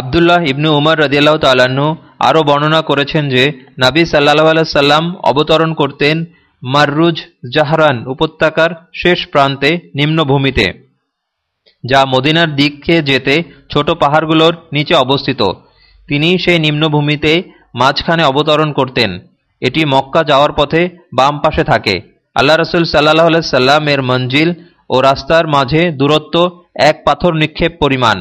আবদুল্লাহ ইবনু উমর রদিয়াল্লাহ তাল্লাহ্ন আরও বর্ণনা করেছেন যে, নাবী সাল্লাহ সাল্লাম অবতরণ করতেন মাররুজ জাহরান উপত্যকার শেষ প্রান্তে নিম্নভূমিতে, যা মদিনার দিককে যেতে ছোট পাহাড়গুলোর নিচে অবস্থিত। তিনি সেই নিম্নভূমিতে মাঝখানে অবতরণ করতেন। এটি মক্কা যাওয়ার পথে বাম পাশে থাকে। আল্লাহ রসুল সাল্লাহ সাল্লাম এর মঞ্জিল ও রাস্তার মাঝে দূরত্ব এক পাথর নিক্ষেপ পরিমাণ।